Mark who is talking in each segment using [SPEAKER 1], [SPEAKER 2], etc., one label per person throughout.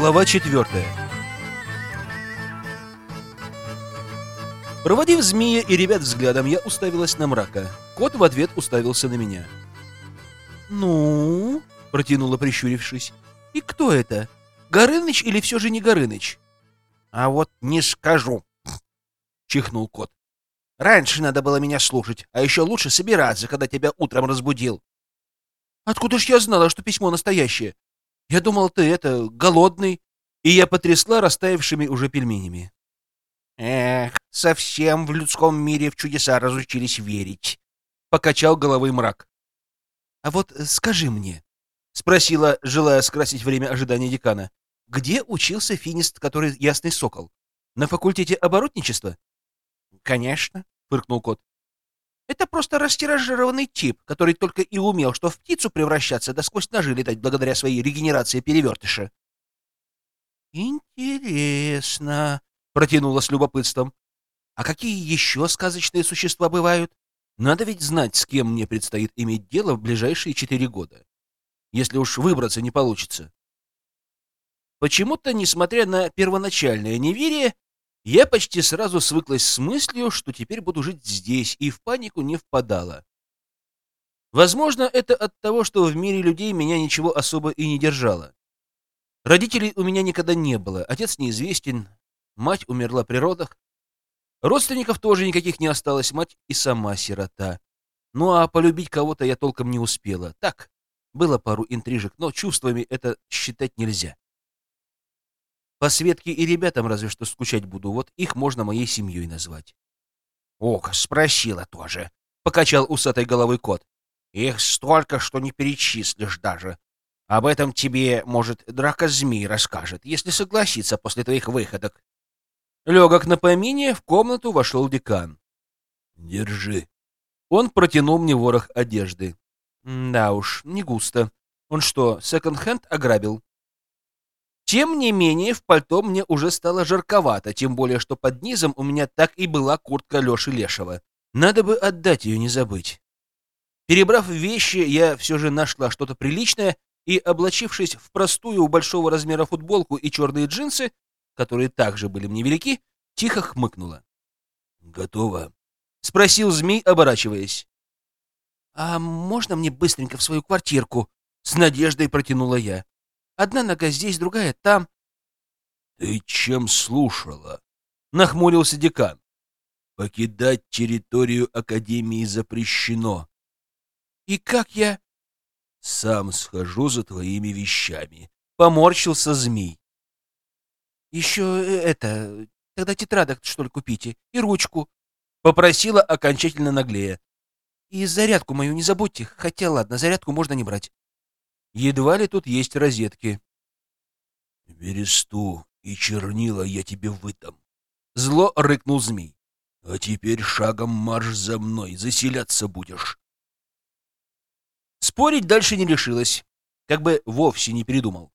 [SPEAKER 1] Глава четвертая. Проводив змея и ребят взглядом, я уставилась на мрака. Кот в ответ уставился на меня. «Ну?» — протянула, прищурившись. «И кто это? Горыныч или все же не Горыныч?»
[SPEAKER 2] «А вот не скажу», — чихнул кот. «Раньше надо было меня слушать, а еще лучше собираться, когда тебя утром разбудил».
[SPEAKER 1] «Откуда ж я знала, что письмо настоящее? Я думал, ты это, голодный. И я потрясла растаявшими уже пельменями.
[SPEAKER 2] Эх, совсем в людском мире в чудеса разучились верить. Покачал головой мрак.
[SPEAKER 1] А вот скажи мне, спросила, желая скрасить время ожидания декана, где учился финист, который ясный сокол? На факультете оборотничества?
[SPEAKER 2] Конечно,
[SPEAKER 1] фыркнул кот.
[SPEAKER 2] Это просто растиражированный тип, который только и умел, что в птицу превращаться, да сквозь ножи летать благодаря своей регенерации перевертыша.
[SPEAKER 1] «Интересно», — протянула с любопытством. «А какие еще сказочные существа бывают? Надо ведь знать, с кем мне предстоит иметь дело в ближайшие четыре года, если уж выбраться не получится». Почему-то, несмотря на первоначальное неверие, я почти сразу свыклась с мыслью, что теперь буду жить здесь, и в панику не впадала. Возможно, это от того, что в мире людей меня ничего особо и не держало. Родителей у меня никогда не было, отец неизвестен, мать умерла при родах. Родственников тоже никаких не осталось, мать и сама сирота. Ну а полюбить кого-то я толком не успела. Так, было пару интрижек, но чувствами это считать нельзя. По Светке и ребятам разве что скучать буду, вот их можно моей семьей назвать.
[SPEAKER 2] — Ох, спросила тоже, — покачал усатой головой кот. — Их столько, что не перечислишь даже. Об этом тебе, может, драка змей расскажет, если согласится после твоих выходок.
[SPEAKER 1] Легок на помине, в комнату вошел декан. — Держи. Он протянул мне ворох одежды. Да уж, не густо. Он что, секонд-хенд ограбил? Тем не менее, в пальто мне уже стало жарковато, тем более, что под низом у меня так и была куртка Леши Лешего. Надо бы отдать ее, не забыть. Перебрав вещи, я все же нашла что-то приличное и, облачившись в простую большого размера футболку и черные джинсы, которые также были мне велики, тихо хмыкнула. «Готово?» — спросил змей, оборачиваясь. «А можно мне быстренько в свою квартирку?» — с надеждой протянула я. Одна нога здесь, другая там. — Ты чем слушала? — нахмурился декан. — Покидать территорию Академии запрещено. — И как я... — Сам схожу за твоими вещами. Поморщился змей. — Еще э, это... Тогда тетрадок, что ли, купите. И ручку. Попросила окончательно наглея. И зарядку мою не забудьте. Хотя, ладно, зарядку можно не брать. Едва ли тут есть розетки. «Бересту и чернила я тебе выдам», — зло рыкнул змей. «А теперь шагом марш за мной, заселяться будешь». Спорить дальше не решилась, как бы вовсе не передумал.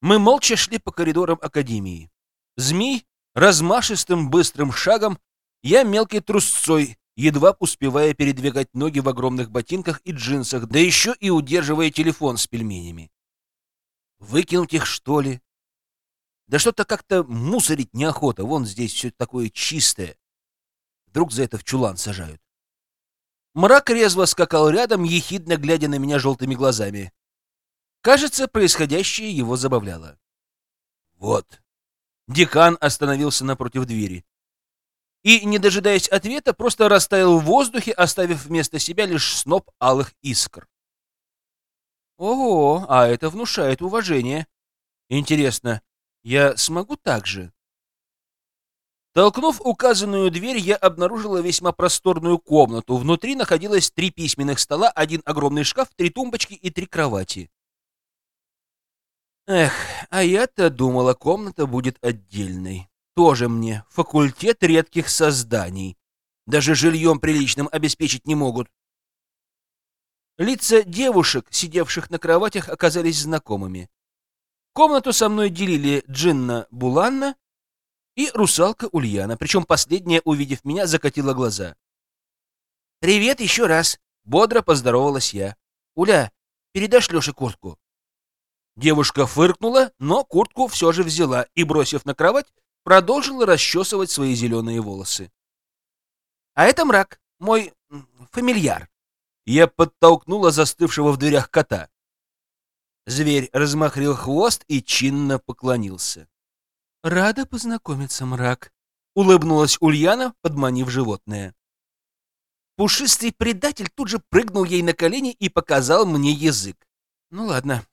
[SPEAKER 1] Мы молча шли по коридорам Академии. Змей размашистым быстрым шагом, я мелкой трусцой, едва успевая передвигать ноги в огромных ботинках и джинсах, да еще и удерживая телефон с пельменями. Выкинуть их, что ли? Да что-то как-то мусорить неохота, вон здесь все такое чистое. Вдруг за это в чулан сажают. Мрак резво скакал рядом, ехидно глядя на меня желтыми глазами. Кажется, происходящее его забавляло. «Вот». Декан остановился напротив двери и, не дожидаясь ответа, просто растаял в воздухе, оставив вместо себя лишь сноп алых искр. Ого, а это внушает уважение. Интересно, я смогу так же? Толкнув указанную дверь, я обнаружила весьма просторную комнату. Внутри находилось три письменных стола, один огромный шкаф, три тумбочки и три кровати. Эх, а я-то думала, комната будет отдельной. Тоже мне факультет редких созданий. Даже жильем приличным обеспечить не могут. Лица девушек, сидевших на кроватях, оказались знакомыми. Комнату со мной делили Джинна Буланна и русалка Ульяна, причем последняя, увидев меня, закатила глаза. «Привет еще раз!» — бодро поздоровалась я. «Уля, передашь Леше куртку?» Девушка фыркнула, но куртку все же взяла и, бросив на кровать, продолжила расчесывать свои зеленые волосы. «А это мрак, мой фамильяр». Я подтолкнула застывшего в дверях кота. Зверь размахрил хвост и чинно поклонился. «Рада познакомиться, мрак», — улыбнулась Ульяна, подманив животное. Пушистый предатель тут же прыгнул ей на колени и показал мне язык. «Ну ладно,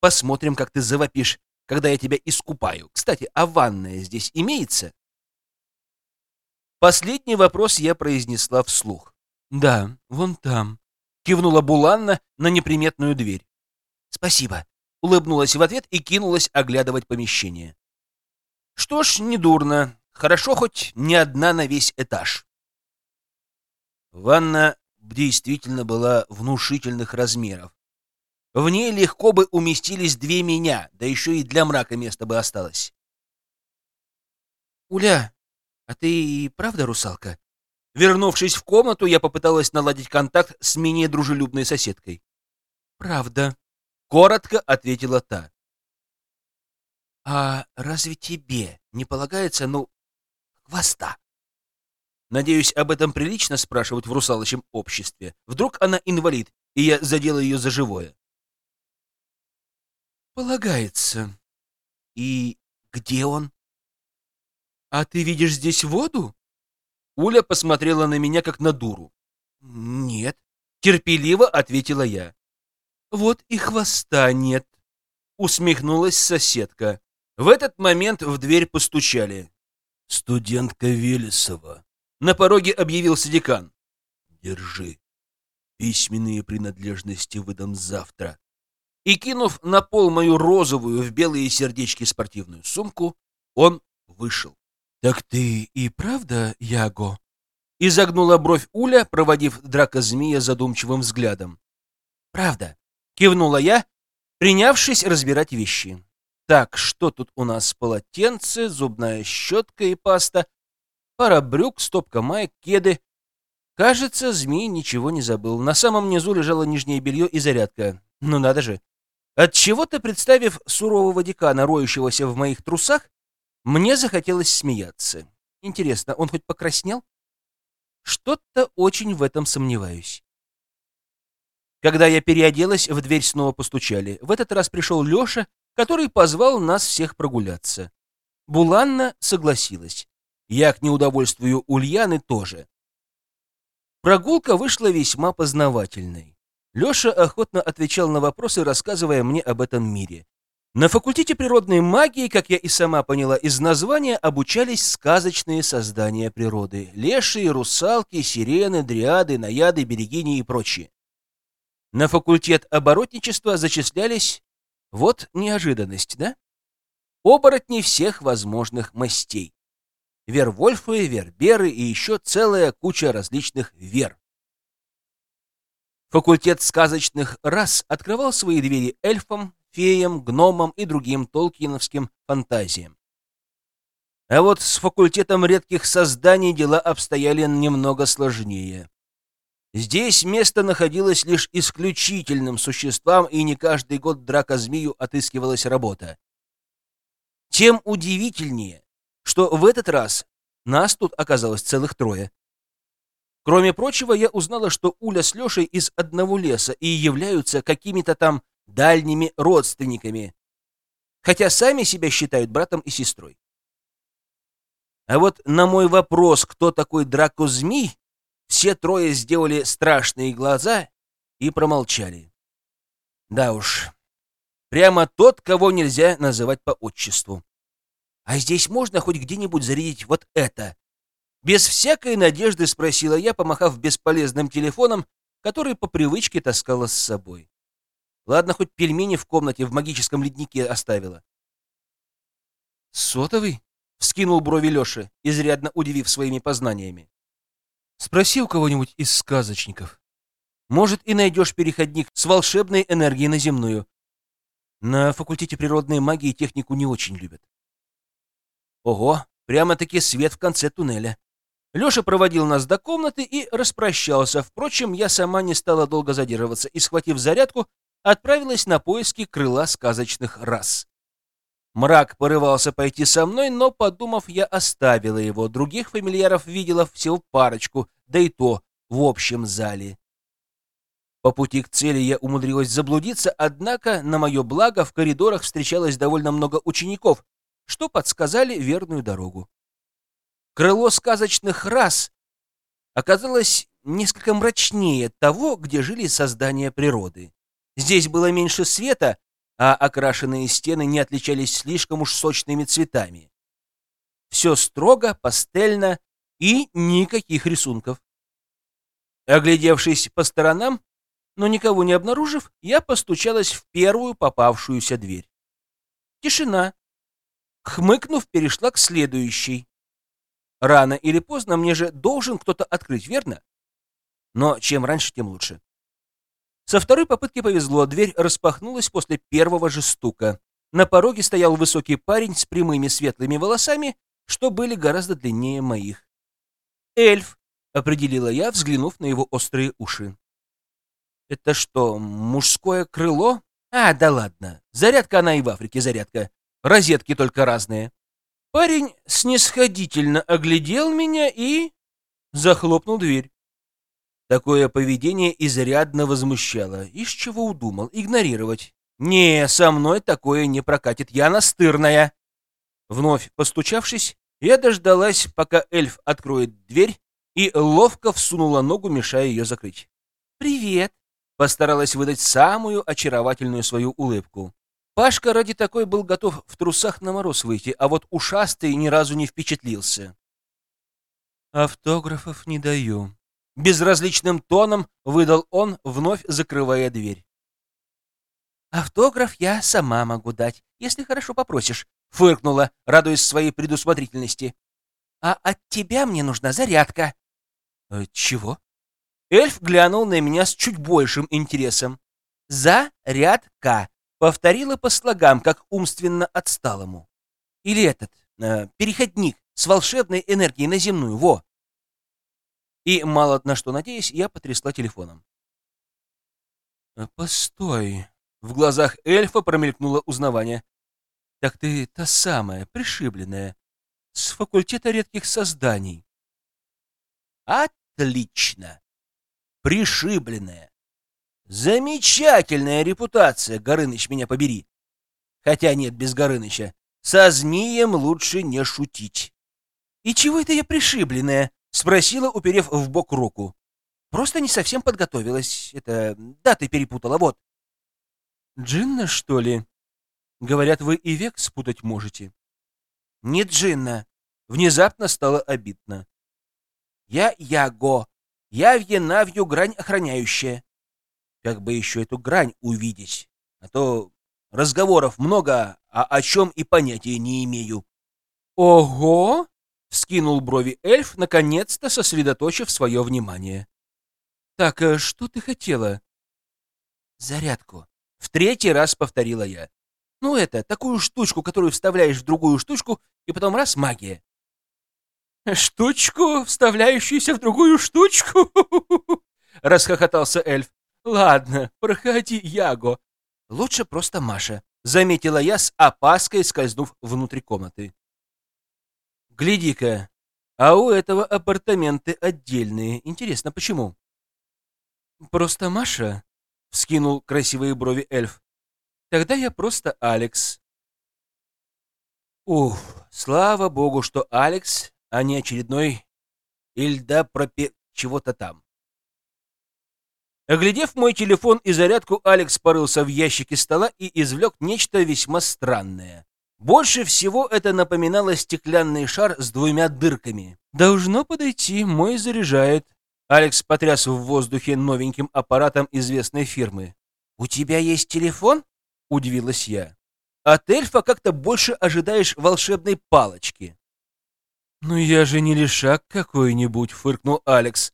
[SPEAKER 1] посмотрим, как ты завопишь, когда я тебя искупаю. Кстати, а ванная здесь имеется?» Последний вопрос я произнесла вслух. «Да, вон там», — кивнула Буланна на неприметную дверь. «Спасибо», — улыбнулась в ответ и кинулась оглядывать помещение. Что ж, недурно. Хорошо хоть не одна на весь этаж. Ванна действительно была внушительных размеров. В ней легко бы уместились две меня, да еще и для мрака место бы осталось. «Уля, а ты правда русалка?» Вернувшись в комнату, я попыталась наладить контакт с менее дружелюбной соседкой. «Правда», — коротко ответила та. «А разве тебе не полагается, ну, хвоста?» Надеюсь, об этом прилично спрашивать в русалочем обществе. Вдруг она инвалид, и я задела ее за живое. «Полагается. И где он?» «А ты видишь здесь воду?» Уля посмотрела на меня, как на дуру. «Нет», — терпеливо ответила я. «Вот и хвоста нет», — усмехнулась соседка. В этот момент в дверь постучали. «Студентка Велесова». На пороге объявился декан. «Держи. Письменные принадлежности выдам завтра». И, кинув на пол мою розовую в белые сердечки спортивную сумку, он вышел. «Так ты и правда, Яго?» Изогнула бровь Уля, проводив драка змея задумчивым взглядом. «Правда», — кивнула я, принявшись разбирать вещи. Так, что тут у нас? Полотенце, зубная щетка и паста, пара брюк, стопка маек, кеды. Кажется, змей ничего не забыл. На самом низу лежало нижнее белье и зарядка. Ну надо же. От чего то представив сурового декана, роющегося в моих трусах, мне захотелось смеяться. Интересно, он хоть покраснел? Что-то очень в этом сомневаюсь. Когда я переоделась, в дверь снова постучали. В этот раз пришел Леша который позвал нас всех прогуляться. Буланна согласилась. Я к неудовольствию Ульяны тоже. Прогулка вышла весьма познавательной. Леша охотно отвечал на вопросы, рассказывая мне об этом мире. На факультете природной магии, как я и сама поняла из названия, обучались сказочные создания природы. Лешие, русалки, сирены, дриады, наяды, берегини и прочие. На факультет оборотничества зачислялись вот неожиданность, да? Оборотни всех возможных мастей. Вервольфы, верберы и еще целая куча различных вер. Факультет сказочных рас открывал свои двери эльфам, феям, гномам и другим толкиновским фантазиям. А вот с факультетом редких созданий дела обстояли немного сложнее. Здесь место находилось лишь исключительным существам, и не каждый год драка-змею отыскивалась работа. Тем удивительнее, что в этот раз нас тут оказалось целых трое. Кроме прочего, я узнала, что Уля с Лешей из одного леса и являются какими-то там дальними родственниками, хотя сами себя считают братом и сестрой. А вот на мой вопрос, кто такой Драко-змей, все трое сделали страшные глаза и промолчали. Да уж, прямо тот, кого нельзя называть по отчеству. А здесь можно хоть где-нибудь зарядить вот это? Без всякой надежды спросила я, помахав бесполезным телефоном, который по привычке таскала с собой. Ладно, хоть пельмени в комнате в магическом леднике оставила. «Сотовый?» — вскинул брови Леша, изрядно удивив своими познаниями. Спроси у кого-нибудь из сказочников. Может, и найдешь переходник с волшебной энергией на земную. На факультете природной магии технику не очень любят. Ого, прямо-таки свет в конце туннеля. Леша проводил нас до комнаты и распрощался. Впрочем, я сама не стала долго задерживаться и, схватив зарядку, отправилась на поиски крыла сказочных рас. Мрак порывался пойти со мной, но, подумав, я оставила его. Других фамильяров видела всего парочку, да и то в общем зале. По пути к цели я умудрилась заблудиться, однако, на мое благо, в коридорах встречалось довольно много учеников, что подсказали верную дорогу. Крыло сказочных рас оказалось несколько мрачнее того, где жили создания природы. Здесь было меньше света, а окрашенные стены не отличались слишком уж сочными цветами. Все строго, пастельно и никаких рисунков. Оглядевшись по сторонам, но никого не обнаружив, я постучалась в первую попавшуюся дверь. Тишина. Хмыкнув, перешла к следующей. Рано или поздно мне же должен кто-то открыть, верно? Но чем раньше, тем лучше. Со второй попытки повезло, дверь распахнулась после первого же стука. На пороге стоял высокий парень с прямыми светлыми волосами, что были гораздо длиннее моих. «Эльф», — определила я, взглянув на его острые уши. «Это что, мужское крыло? А, да ладно. Зарядка она и в Африке зарядка. Розетки только разные». Парень снисходительно оглядел меня и... захлопнул дверь. Такое поведение изрядно возмущало. Из чего удумал? Игнорировать. «Не, со мной такое не прокатит. Я настырная». Вновь постучавшись, я дождалась, пока эльф откроет дверь, и ловко всунула ногу, мешая ее закрыть. «Привет!» — постаралась выдать самую очаровательную свою улыбку. Пашка ради такой был готов в трусах на мороз выйти, а вот ушастый ни разу не впечатлился. «Автографов не даю», — безразличным тоном выдал он, вновь закрывая дверь. «Автограф я сама могу дать, если хорошо попросишь», — фыркнула, радуясь своей предусмотрительности. «А от тебя мне нужна зарядка». «Э, «Чего?» Эльф глянул на меня с чуть большим интересом. «Зарядка», повторила по слогам, как умственно отсталому. Или этот, э, переходник с волшебной энергией на земную, во! И, мало на что надеясь, я потрясла телефоном. «Э, «Постой!» — в глазах эльфа промелькнуло узнавание. «Так ты та самая, пришибленная, с факультета редких созданий». «Отлично! Пришибленная! Замечательная репутация, Горыныч, меня побери. Хотя нет, без Горыныча. Со змеем лучше не шутить. «И чего это я пришибленная?» — спросила, уперев в бок руку. «Просто не совсем подготовилась. Это даты перепутала, вот». «Джинна, что ли? Говорят, вы и век спутать можете». «Не Джинна». Внезапно стало обидно. «Я Яго. Я Вьенавью грань охраняющая. Как бы еще эту грань увидеть, а то разговоров много, а о чем и понятия не имею. «Ого!» — вскинул брови эльф, наконец-то сосредоточив свое внимание. «Так, э, что ты хотела?» «Зарядку», — в третий раз повторила я. «Ну это, такую штучку, которую вставляешь в другую штучку, и потом раз — магия». «Штучку, вставляющуюся в другую штучку?» — расхохотался эльф. «Ладно, проходи, Яго. Лучше просто Маша», — заметила я с опаской, скользнув внутрь комнаты. «Гляди-ка, а у этого апартаменты отдельные. Интересно, почему?» «Просто Маша?» — вскинул красивые брови эльф. «Тогда я просто Алекс». Ух, слава богу, что Алекс, а не очередной Ильда пропе... чего-то там. Оглядев мой телефон и зарядку, Алекс порылся в ящике стола и извлек нечто весьма странное. Больше всего это напоминало стеклянный шар с двумя дырками. «Должно подойти, мой заряжает». Алекс потряс в воздухе новеньким аппаратом известной фирмы. «У тебя есть телефон?» — удивилась я. «От эльфа как-то больше ожидаешь волшебной палочки». «Ну я же не лишак какой-нибудь», — фыркнул Алекс.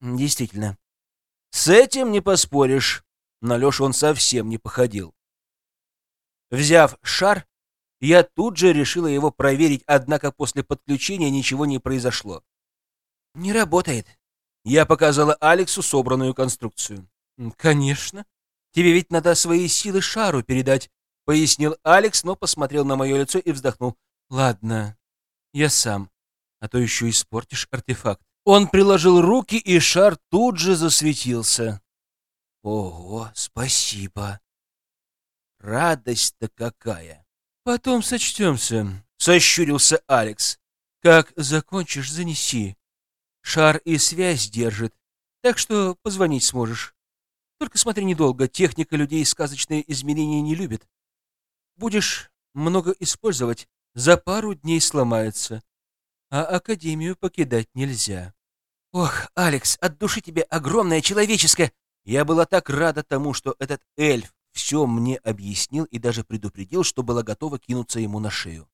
[SPEAKER 1] «Действительно, с этим не поспоришь. На Лешу он совсем не походил. Взяв шар, я тут же решила его проверить, однако после подключения ничего не произошло. «Не работает». Я показала Алексу собранную конструкцию. «Конечно. Тебе ведь надо свои силы шару передать, пояснил Алекс, но посмотрел на мое лицо и вздохнул. Ладно, я сам, а то еще испортишь артефакт. Он приложил руки, и шар тут же засветился. Ого, спасибо. Радость-то какая. Потом сочтемся, сощурился Алекс. Как закончишь, занеси. Шар и связь держит, так что позвонить сможешь. Только смотри недолго, техника людей сказочные измерения не любит. Будешь много использовать, за пару дней сломается. А Академию покидать нельзя. Ох, Алекс, от души тебе огромное человеческое... Я была так рада тому, что этот эльф все мне объяснил и даже предупредил, что была готова кинуться ему на шею.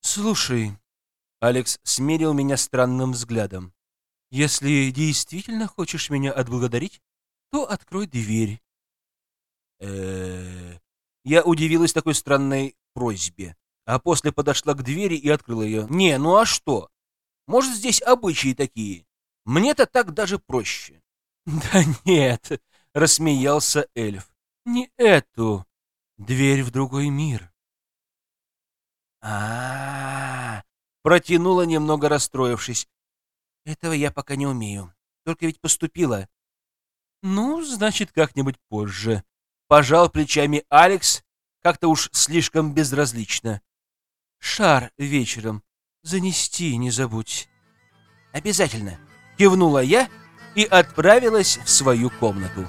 [SPEAKER 1] «Слушай...» — Алекс смерил меня странным взглядом. «Если действительно хочешь меня отблагодарить, то открой дверь». Э Я удивилась такой странной просьбе, а после подошла к двери и открыла ее. «Не, ну а что? Может, здесь обычаи такие? Мне-то так даже проще». «Да нет», — рассмеялся эльф. «Не эту. Дверь в другой мир». А, -а, -а, протянула немного расстроившись. Этого я пока не умею. Только ведь поступила. Ну, значит, как-нибудь позже. Пожал плечами Алекс, как-то уж слишком безразлично. Шар вечером занести не забудь. Обязательно. Кивнула я и отправилась в свою комнату.